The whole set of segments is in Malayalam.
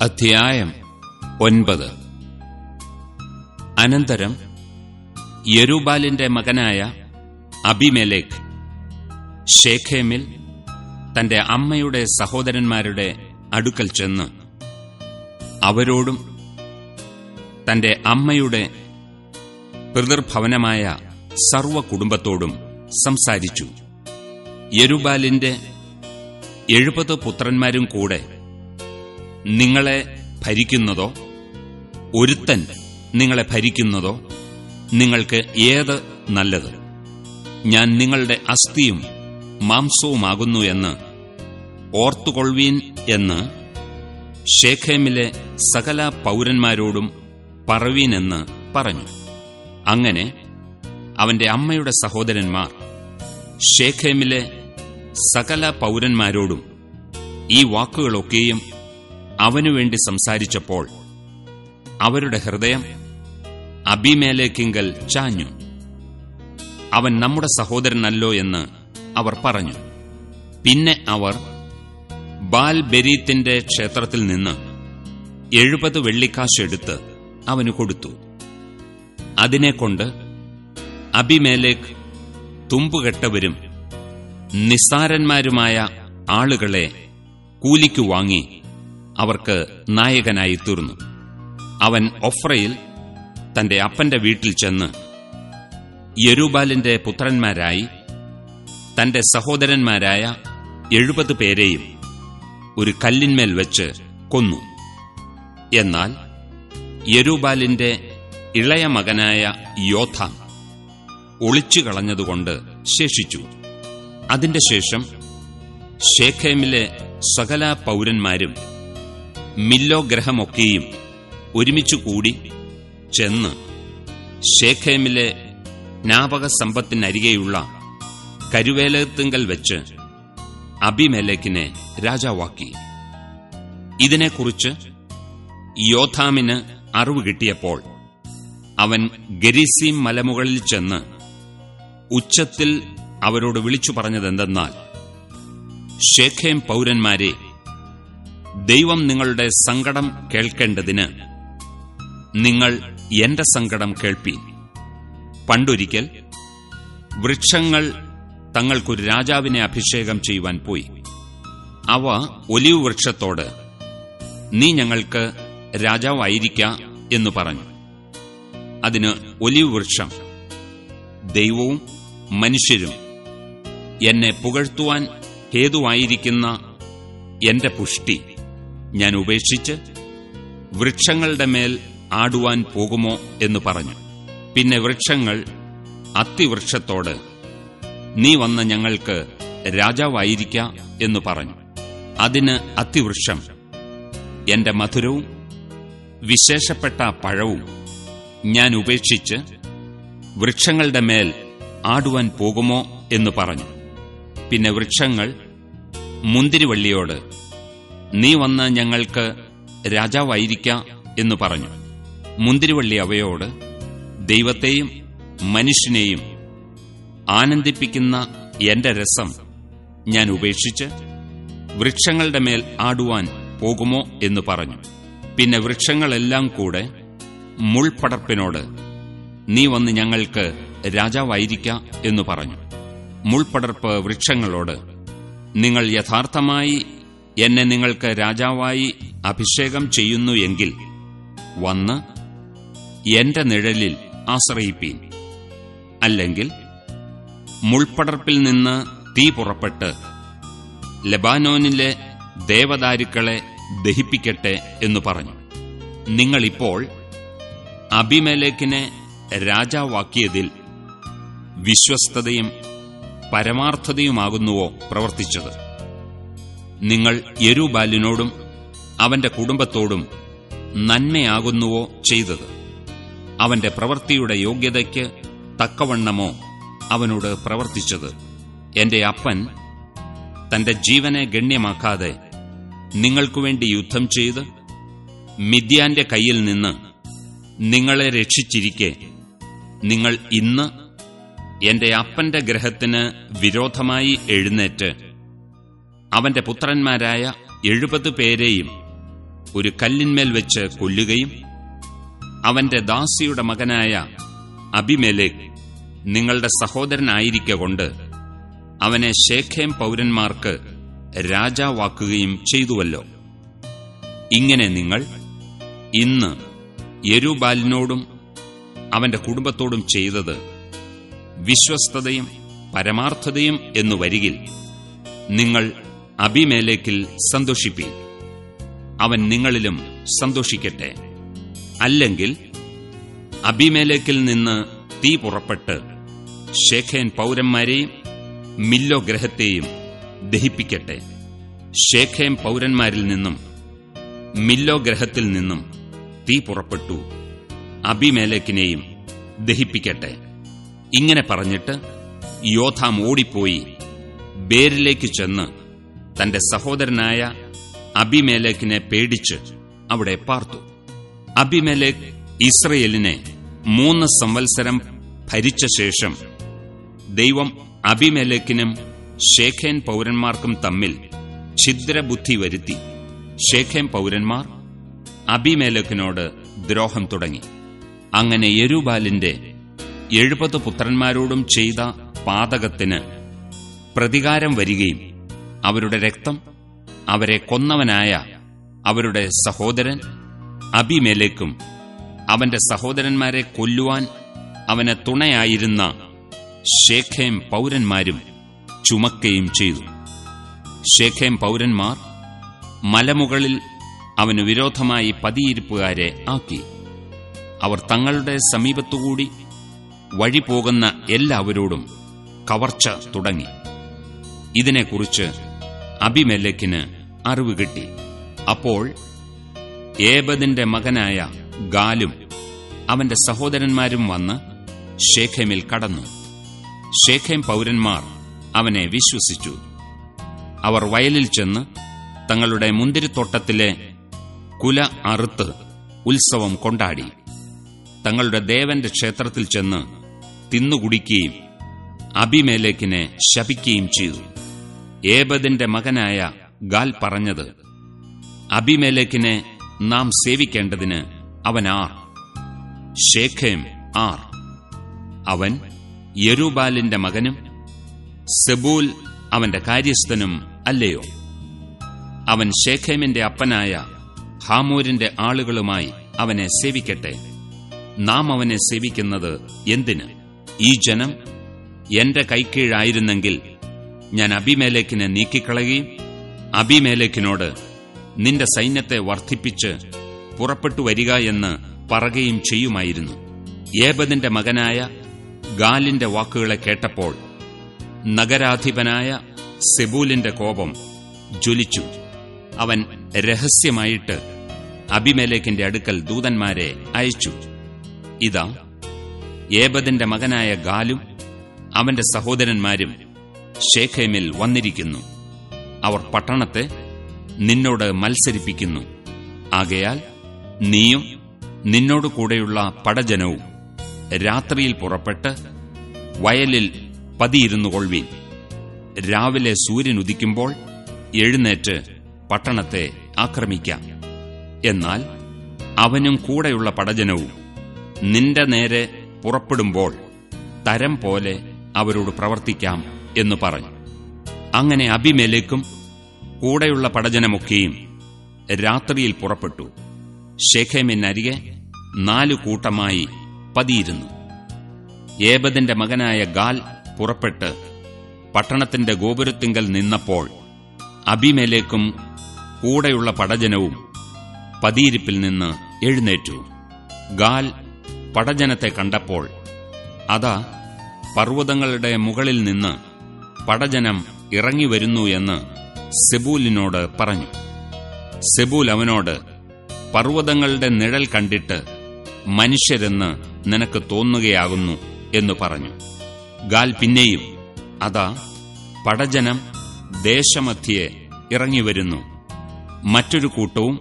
അധ്യായം ഒൻപത്. അനന്തരം യരുബാലിന്റെ മകനായ അബിമേലേഖ് ഷേഖേമിൽ തന്റെ അമ്മയുടെ സഹോദരന്മാരുടെ അടുക്കൽ ചെന്ന് അവരോടും തന്റെ അമ്മയുടെ പിതൃഭവനമായ സർവ കുടുംബത്തോടും സംസാരിച്ചു. യരുബാലിന്റെ എഴുപത് പുത്രന്മാരും കൂടെ നിങ്ങളെ ഭരിക്കുന്നതോ ഒരുത്തൻ നിങ്ങളെ ഭരിക്കുന്നതോ നിങ്ങൾക്ക് ഏത് നല്ലത്? ഞാൻ നിങ്ങളുടെ അസ്ഥിയും മാംസവുമാകുന്നു എന്ന് ഓർത്തുകൊള്ളുവീൻ എന്ന് ഷേഖേമിലെ സകല പൗരന്മാരോടും പറവീനെന്ന് പറഞ്ഞു. അങ്ങനെ അവന്റെ അമ്മയുടെ സഹോദരന്മാർ ഷേഖേമിലെ സകല പൗരന്മാരോടും ഈ വാക്കുകളൊക്കെയും അവനുവേണ്ടി സംസാരിച്ചപ്പോൾ അവരുടെ ഹൃദയം അബിമേലേക്കിങ്കൽ ചാഞ്ഞു. അവൻ നമ്മുടെ സഹോദരനല്ലോ എന്ന് അവർ പറഞ്ഞു. പിന്നെ അവർ ബാൽ ബെരീത്തിന്റെ ക്ഷേത്രത്തിൽ നിന്ന് എഴുപത് വെള്ളിക്കാശ് എടുത്ത് അവന് കൊടുത്തു. അതിനെക്കൊണ്ട് അബിമേലേക്ക് തുമ്പുകെട്ടവരും നിസ്സാരന്മാരുമായ ആളുകളെ കൂലിക്കു വാങ്ങി അവർക്ക് നായകനായി തീർന്നു. അവൻ ഒഫ്രയിൽ തന്റെ അപ്പന്റെ വീട്ടിൽ ചെന്ന് യെരുബാലിന്റെ പുത്രന്മാരായി തന്റെ സഹോദരന്മാരായ എഴുപത് പേരെയും ഒരു കല്ലിന്മേൽ വെച്ച് കൊന്നു. എന്നാൽ യെരുബാലിന്റെ ഇളയ മകനായ ഒളിച്ചു കളഞ്ഞതുകൊണ്ട് ശേഷിച്ചു. അതിന്റെ ശേഷം ഷേഖേമിലെ സകല പൗരന്മാരും മില്ലോ ഗ്രഹമൊക്കെയും ഒരുമിച്ചുകൂടി ചെന്ന് ഷേഖേമിലെ ജ്ഞാപക സമ്പത്തിനരികെയുള്ള കരുവേലത്തിങ്കൽ വെച്ച് അബിമേലേക്കിനെ രാജാവാക്കി. ഇതിനെക്കുറിച്ച് യോഥാമിന് അറിവ് കിട്ടിയപ്പോൾ അവൻ ഗരീസീം മലമുകളിൽ ചെന്ന് ഉച്ചത്തിൽ അവരോട് വിളിച്ചു പറഞ്ഞതെന്തെന്നാൽ ഷേഖേം പൗരന്മാരെ ദൈവം നിങ്ങളുടെ സങ്കടം കേൾക്കേണ്ടതിന് നിങ്ങൾ എന്റെ സങ്കടം കേൾപ്പീൻ. പണ്ടൊരിക്കൽ വൃക്ഷങ്ങൾ തങ്ങൾക്കൊരു രാജാവിനെ അഭിഷേകം ചെയ്യുവാൻ പോയി. അവ ഒലിവ് വൃക്ഷത്തോട് നീ ഞങ്ങൾക്ക് രാജാവായിരിക്ക എന്ന് പറഞ്ഞു. അതിന് ഒലിവ് വൃക്ഷം ദൈവവും മനുഷ്യരും എന്നെ പുകഴ്ത്തുവാൻ ഹേതുവായിരിക്കുന്ന എന്റെ പുഷ്ടി. ഞാൻ ഉപേക്ഷിച്ച് വൃക്ഷങ്ങളുടെ മേൽ ആടുവാൻ പോകുമോ എന്ന് പറഞ്ഞു. പിന്നെ വൃക്ഷങ്ങൾ അത്തിവൃക്ഷത്തോട് നീ വന്ന ഞങ്ങൾക്ക് രാജാവായിരിക്ക എന്ന് പറഞ്ഞു. അതിന് അത്തിവൃക്ഷം എന്റെ മധുരവും വിശേഷപ്പെട്ട പഴവും ഞാൻ ഉപേക്ഷിച്ച് വൃക്ഷങ്ങളുടെ മേൽ ആടുവാൻ പോകുമോ എന്ന് പറഞ്ഞു. പിന്നെ വൃക്ഷങ്ങൾ മുന്തിരിവള്ളിയോട് നീ വന്ന് ഞങ്ങൾക്ക് രാജാവായിരിക്ക എന്ന് പറഞ്ഞു. മുന്തിരിവള്ളി അവയോട് ദൈവത്തെയും മനുഷ്യനെയും ആനന്ദിപ്പിക്കുന്ന എന്റെ രസം ഞാൻ ഉപേക്ഷിച്ച് വൃക്ഷങ്ങളുടെ മേൽ ആടുവാൻ പോകുമോ എന്ന് പറഞ്ഞു. പിന്നെ വൃക്ഷങ്ങളെല്ലാം കൂടെ മുൾപടർപ്പിനോട് നീ വന്ന് ഞങ്ങൾക്ക് രാജാവായിരിക്ക എന്ന് പറഞ്ഞു. മുൾപടർപ്പ് വൃക്ഷങ്ങളോട് നിങ്ങൾ യഥാർത്ഥമായി എന്നെ നിങ്ങൾക്ക് രാജാവായി അഭിഷേകം ചെയ്യുന്നു എങ്കിൽ വന്ന് എന്റെ നിഴലിൽ ആശ്രയിപ്പീൻ. അല്ലെങ്കിൽ മുൾപ്പടർപ്പിൽ നിന്ന് തീ പുറപ്പെട്ട് ലബാനോനിലെ ദേവദാരുക്കളെ ദഹിപ്പിക്കട്ടെ എന്നു പറഞ്ഞു. നിങ്ങളിപ്പോൾ അബിമേലേക്കിനെ രാജാവാക്കിയതിൽ വിശ്വസ്തതയും പരമാർത്ഥതയുമാകുന്നുവോ പ്രവർത്തിച്ചത്? നിങ്ങൾ യരുബാലിനോടും അവന്റെ കുടുംബത്തോടും നന്മയാകുന്നുവോ ചെയ്തത്? അവന്റെ പ്രവൃത്തിയുടെ യോഗ്യതയ്ക്ക് തക്കവണ്ണമോ അവനോട് പ്രവർത്തിച്ചത്? എന്റെ അപ്പൻ തന്റെ ജീവനെ ഗണ്യമാക്കാതെ നിങ്ങൾക്കുവേണ്ടി യുദ്ധം ചെയ്ത് മിഥ്യാന്റെ കയ്യിൽ നിന്ന് നിങ്ങളെ രക്ഷിച്ചിരിക്കെ നിങ്ങൾ ഇന്ന് എന്റെ അപ്പന്റെ ഗ്രഹത്തിന് വിരോധമായി എഴുന്നേറ്റ് അവന്റെ പുത്രന്മാരായ എഴുപത് പേരെയും ഒരു കല്ലിന്മേൽ വെച്ച് കൊല്ലുകയും അവന്റെ ദാസിയുടെ മകനായ അബിമേലേക്ക് നിങ്ങളുടെ സഹോദരനായിരിക്കൊണ്ട് അവനെ ശേഖേം പൗരന്മാർക്ക് രാജാവാക്കുകയും ചെയ്തുവല്ലോ. ഇങ്ങനെ നിങ്ങൾ ഇന്ന് യരുബാലിനോടും അവന്റെ കുടുംബത്തോടും ചെയ്തത് വിശ്വസ്തതയും പരമാർത്ഥതയും എന്നു വരികിൽ നിങ്ങൾ അബിമേലേക്കിൽ സന്തോഷിപ്പി അവൻ നിങ്ങളിലും സന്തോഷിക്കട്ടെ. അല്ലെങ്കിൽ അബിമേലേക്കിൽ നിന്ന് തീ പുറപ്പെട്ട് ഷേഖേൻ പൗരന്മാരെയും മില്ലോ ഗ്രഹത്തെയും ദഹിപ്പിക്കട്ടെ. ഷേഖേം പൗരന്മാരിൽ നിന്നും മില്ലോ ഗ്രഹത്തിൽ നിന്നും തീ പുറപ്പെട്ടു അബിമേലേക്കിനെയും ദഹിപ്പിക്കട്ടെ. ഇങ്ങനെ പറഞ്ഞിട്ട് യോധാം ഓടിപ്പോയി ബേരിലേക്ക് ചെന്ന് തന്റെ സഹോദരനായ അബിമേലേക്കിനെ പേടിച്ച് അവിടെ പാർത്തു. അബിമേലേക്ക് ഇസ്രയേലിനെ മൂന്ന് സംവത്സരം ഭരിച്ച ശേഷം ദൈവം അബിമേലേക്കിനും ഷേഖേൻ പൗരന്മാർക്കും തമ്മിൽ ഛിദ്രബുദ്ധി വരുത്തി. ഷേഖേൻ പൗരന്മാർ അബിമേലക്കിനോട് ദ്രോഹം തുടങ്ങി. അങ്ങനെ യെരുബാലിന്റെ എഴുപത് പുത്രന്മാരോടും ചെയ്ത പാതകത്തിന് പ്രതികാരം വരികയും അവരുടെ രക്തം അവരെ കൊന്നവനായ അവരുടെ സഹോദരൻ അബിമേലേക്കും അവന്റെ സഹോദരന്മാരെ കൊല്ലുവാൻ അവന് തുണയായിരുന്ന ഷേഖേം പൗരന്മാരും ചുമക്കുകയും ചെയ്തു. ഷേഖേം പൗരന്മാർ മലമുകളിൽ അവന് വിരോധമായി പതിയിരിപ്പുകാരെ ആക്കി. അവർ തങ്ങളുടെ സമീപത്തുകൂടി വഴി പോകുന്ന എല്ലാവരോടും കവർച്ച തുടങ്ങി. ഇതിനെക്കുറിച്ച് അബിമെല്ലക്കിന് അറിവ് കിട്ടി. അപ്പോൾ ഏബദിന്റെ മകനായ ഗാലും അവന്റെ സഹോദരന്മാരും വന്ന് ഷേഖേമിൽ കടന്നു. ഷേഖേം പൗരന്മാർ അവനെ വിശ്വസിച്ചു. അവർ വയലിൽ ചെന്ന് തങ്ങളുടെ മുന്തിരിത്തോട്ടത്തിലെ കുല അറുത്ത് ഉത്സവം കൊണ്ടാടി. തങ്ങളുടെ ദേവന്റെ ക്ഷേത്രത്തിൽ ചെന്ന് തിന്നുകുടിക്കുകയും അബിമേലേക്കിനെ ശപിക്കുകയും ചെയ്തു. ഏബദിന്റെ മകനായ ഗാൽ പറഞ്ഞത് അബിമേലേക്കിനെ നാം സേവിക്കേണ്ടതിന് അവൻ ആർ. ഷേഖേം ആർ. അവൻ യരുബാലിന്റെ മകനും സെബൂൽ അവന്റെ കാര്യസ്ഥനും അല്ലയോ. അവൻ ഷേഖേമിന്റെ അപ്പനായ ഹാമൂരിന്റെ ആളുകളുമായി അവനെ സേവിക്കട്ടെ. നാം അവനെ സേവിക്കുന്നത് എന്തിന്? ഈ ജനം എന്റെ കൈക്കീഴായിരുന്നെങ്കിൽ ഞാൻ അബിമേലേക്കിനെ നീക്കിക്കളയുകയും അബിമേലേക്കിനോട് നിന്റെ സൈന്യത്തെ വർദ്ധിപ്പിച്ച് പുറപ്പെട്ടു വരിക എന്ന് പറയുകയും ചെയ്യുമായിരുന്നു. ഏബദിന്റെ മകനായ ഗാലിന്റെ വാക്കുകളെ കേട്ടപ്പോൾ നഗരാധിപനായ സെബൂലിന്റെ കോപം ജ്വലിച്ചു. അവൻ രഹസ്യമായിട്ട് അബിമേലേക്കിന്റെ അടുക്കൽ ദൂതന്മാരെ അയച്ചു. ഇതാ ഏബദിന്റെ മകനായ ഗാലും അവന്റെ സഹോദരന്മാരും ഷേഖേമിൽ വന്നിരിക്കുന്നു. അവർ പട്ടണത്തെ നിന്നോട് മത്സരിപ്പിക്കുന്നു. ആകയാൽ നീയും നിന്നോട് കൂടെയുള്ള പടജനവും രാത്രിയിൽ പുറപ്പെട്ട് വയലിൽ പതിയിരുന്നു കൊള്ളുവീൻ രാവിലെ സൂര്യൻ ഉദിക്കുമ്പോൾ എഴുന്നേറ്റ് പട്ടണത്തെ ആക്രമിക്കാം. എന്നാൽ അവനും കൂടെയുള്ള പടജനവും നിന്റെ നേരെ പുറപ്പെടുമ്പോൾ തരം പോലെ അവരോട് പ്രവർത്തിക്കാം. എന്നു പറഞ്ഞു. അങ്ങനെ അഭിമേലേക്കും കൂടെയുള്ള പടജനമൊക്കെയും രാത്രിയിൽ പുറപ്പെട്ടു. ഷേഖേമിനരികെ നാലു കൂട്ടമായി പതിയിരുന്നു. ഏബദിന്റെ മകനായ ഗാൽ പുറപ്പെട്ട് പട്ടണത്തിന്റെ ഗോപുരത്തിങ്കൽ നിന്നപ്പോൾ അബിമേലേക്കും കൂടെയുള്ള പടജനവും പതിയിരിപ്പിൽ നിന്ന് എഴുന്നേറ്റു. ഗാൽ പടജനത്തെ കണ്ടപ്പോൾ അതാ പർവതങ്ങളുടെ മുകളിൽ നിന്ന് പടജനം ഇറങ്ങി വരുന്നു എന്ന് സെബൂലിനോട് പറഞ്ഞു. സെബൂൽ അവനോട് പർവതങ്ങളുടെ നിഴൽ കണ്ടിട്ട് മനുഷ്യരെന്ന് നിനക്ക് തോന്നുകയാകുന്നു എന്ന് പറഞ്ഞു. ഗാൽ പിന്നെയും അതാ പടജനം ദേശമധ്യേ ഇറങ്ങിവരുന്നു മറ്റൊരു കൂട്ടവും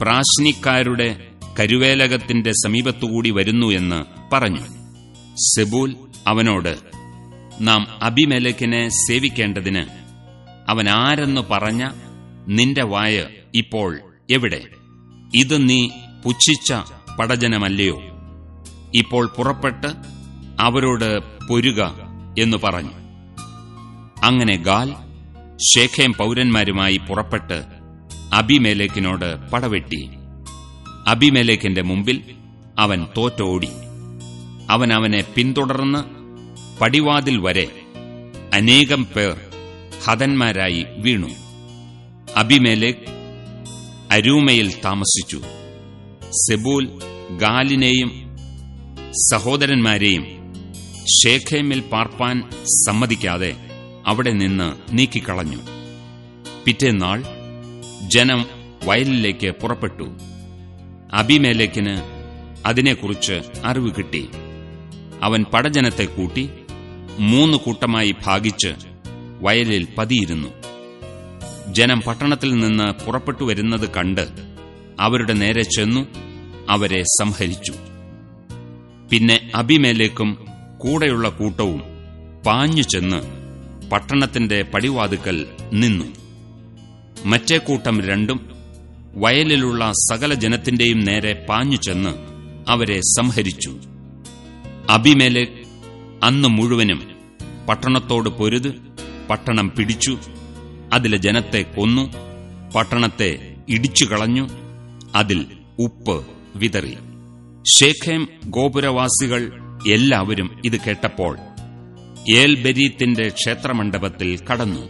പ്രാശ്നിക്കാരുടെ കരുവേലകത്തിന്റെ സമീപത്തുകൂടി വരുന്നു എന്ന് പറഞ്ഞു. സെബൂൽ അവനോട് നാം അബിമേലക്കിനെ സേവിക്കേണ്ടതിന് അവൻ ആരെന്നു പറഞ്ഞ നിന്റെ വായ ഇപ്പോൾ എവിടെ? ഇത് നീ പുച്ഛിച്ച പടജനമല്ലയോ? ഇപ്പോൾ പുറപ്പെട്ട് അവരോട് പൊരുക എന്നു പറഞ്ഞു. അങ്ങനെ ഗാൽ ഷേഖേം പൗരന്മാരുമായി പുറപ്പെട്ട് അബിമേലേക്കിനോട് പടവെട്ടി. അബിമേലേക്കിന്റെ മുമ്പിൽ അവൻ തോറ്റോടി. അവൻ അവനെ പിന്തുടർന്ന് പടിവാതിൽ വരെ അനേകം പേർ ഹതന്മാരായി വീണു. അബിമേലേക്ക് അരൂമയിൽ താമസിച്ചു. സെബൂൽ ഗാലിനെയും സഹോദരന്മാരെയും ഷേഖേമിൽ പാർപ്പാൻ സമ്മതിക്കാതെ അവിടെ നിന്ന് നീക്കിക്കളഞ്ഞു. പിറ്റേന്നാൾ ജനം വയലിലേക്ക് പുറപ്പെട്ടു. അബിമേലേക്കിന് അതിനെക്കുറിച്ച് അറിവ് കിട്ടി. അവൻ പടജനത്തെ കൂട്ടി മൂന്ന് കൂട്ടമായി ഭാഗിച്ച് വയലിൽ പതിയിരുന്നു. ജനം പട്ടണത്തിൽ നിന്ന് പുറപ്പെട്ടു വരുന്നത് കണ്ട് അവരുടെ നേരെ ചെന്നു അവരെ സംഹരിച്ചു. പിന്നെ അഭിമേലേക്കും കൂടെയുള്ള കൂട്ടവും പാഞ്ഞു ചെന്ന് പട്ടണത്തിന്റെ പടിവാതുക്കൽ നിന്നു. മറ്റേ കൂട്ടം രണ്ടും വയലിലുള്ള സകല ജനത്തിന്റെയും നേരെ പാഞ്ഞു ചെന്ന് അവരെ സംഹരിച്ചു. അബിമേലേക്ക് അന്ന് മുഴുവനും പട്ടണത്തോട് പൊരുത് പട്ടണം പിടിച്ചു അതിലെ ജനത്തെ കൊന്നു പട്ടണത്തെ ഇടിച്ചു കളഞ്ഞു അതിൽ ഉപ്പ് വിതറി. ഷേഖേം ഗോപുരവാസികൾ എല്ലാവരും ഇത് കേട്ടപ്പോൾ ഏൽബരീത്തിന്റെ ക്ഷേത്രമണ്ഡപത്തിൽ കടന്നു.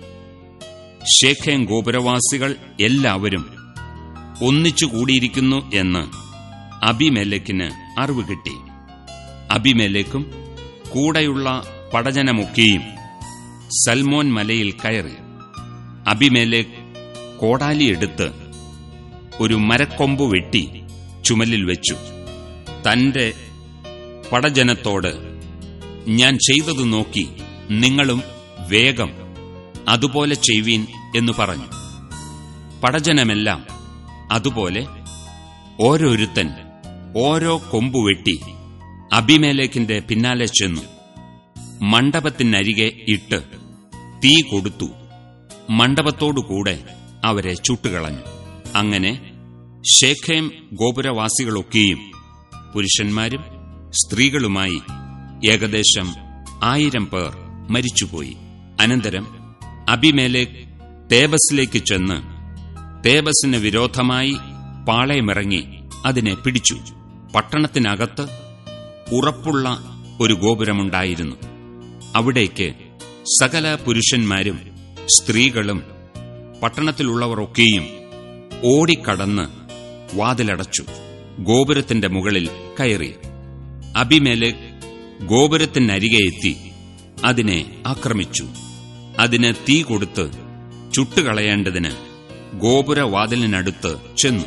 ഷേഖേം ഗോപുരവാസികൾ എല്ലാവരും ഒന്നിച്ചു കൂടിയിരിക്കുന്നു എന്ന് അബിമേലക്കിന് അറിവ് കിട്ടി. അബിമേലേക്കും കൂടെയുള്ള പടജനമൊക്കെയും സൽമോൻ മലയിൽ കയറി അഭിമേലെ കോടാലിയെടുത്ത് ഒരു മരക്കൊമ്പ് വെട്ടി ചുമലിൽ വെച്ചു. തന്റെ പടജനത്തോട് ഞാൻ ചെയ്തതു നോക്കി നിങ്ങളും വേഗം അതുപോലെ ചെയ്യുവീൻ എന്ന് പറഞ്ഞു. പടജനമെല്ലാം അതുപോലെ ഓരോരുത്തൻ ഓരോ കൊമ്പു വെട്ടി അബിമേലേക്കിന്റെ പിന്നാലെ ചെന്നു. മണ്ഡപത്തിനരികെ ഇട്ട് തീ കൊടുത്തു. മണ്ഡപത്തോടുകൂടെ അവരെ ചുട്ടുകളഞ്ഞു. അങ്ങനെ ഷേഖേം ഗോപുരവാസികളൊക്കെയും പുരുഷന്മാരും സ്ത്രീകളുമായി ഏകദേശം ആയിരം പേർ മരിച്ചുപോയി. അനന്തരം അബിമേലേക്ക് തേബസിലേക്ക് ചെന്ന് തേബസിന് വിരോധമായി പാളയമിറങ്ങി അതിനെ പിടിച്ചു. പട്ടണത്തിനകത്ത് ഉറപ്പുള്ള ഒരു ഗോപുരമുണ്ടായിരുന്നു. അവിടേക്ക് സകല പുരുഷന്മാരും സ്ത്രീകളും പട്ടണത്തിലുള്ളവർ ഒക്കെയും ഓടിക്കടന്ന് വാതിലടച്ചു. ഗോപുരത്തിന്റെ മുകളിൽ കയറി. അഭിമേലെ ഗോപുരത്തിനരികെ എത്തി. അതിനെ ആക്രമിച്ചു. അതിന് തീ കൊടുത്ത് ചുട്ടുകളയേണ്ടതിന് ഗോപുരവാതിലിനടുത്ത് ചെന്നു.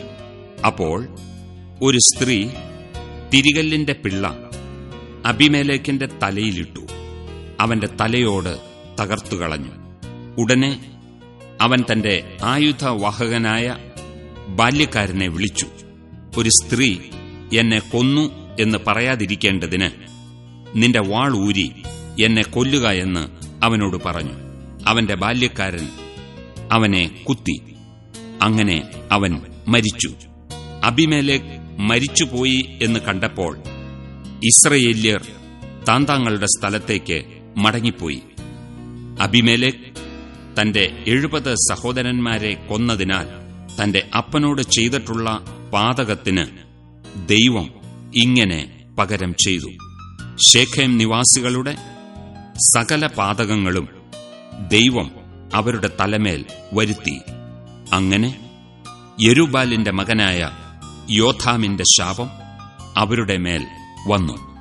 അപ്പോൾ ഒരു സ്ത്രീ തിരികല്ലിന്റെ പിള്ള അബിമേലേക്കിന്റെ തലയിലിട്ടു. അവന്റെ തലയോട് തകർത്തുകളഞ്ഞു ഉടനെ അവൻ തന്റെ ആയുധവാഹകനായ ബാല്യക്കാരനെ വിളിച്ചു. ഒരു സ്ത്രീ എന്നെ കൊന്നു എന്ന് പറയാതിരിക്കേണ്ടതിന് നിന്റെ വാൾ ഊരി എന്നെ കൊല്ലുക എന്ന് അവനോട് പറഞ്ഞു. അവന്റെ ബാല്യക്കാരൻ അവനെ കുത്തി. അങ്ങനെ അവൻ മരിച്ചു. അബിമേലേക്ക് മരിച്ചുപോയി എന്ന് കണ്ടപ്പോൾ ഇസ്രയേല്യർ താന്താങ്ങളുടെ സ്ഥലത്തേക്ക് മടങ്ങിപ്പോയി. അബിമേലേക്ക് തന്റെ എഴുപത് സഹോദരന്മാരെ കൊന്നതിനാൽ തന്റെ അപ്പനോട് ചെയ്തിട്ടുള്ള പാതകത്തിന് ദൈവം ഇങ്ങനെ പകരം ചെയ്തു. ഷേഖേം നിവാസികളുടെ സകല പാതകങ്ങളും ദൈവം അവരുടെ തലമേൽ വരുത്തി. അങ്ങനെ യരുബാലിന്റെ മകനായ യോധാമിന്റെ ശാപം അവരുടെ മേൽ വന്നു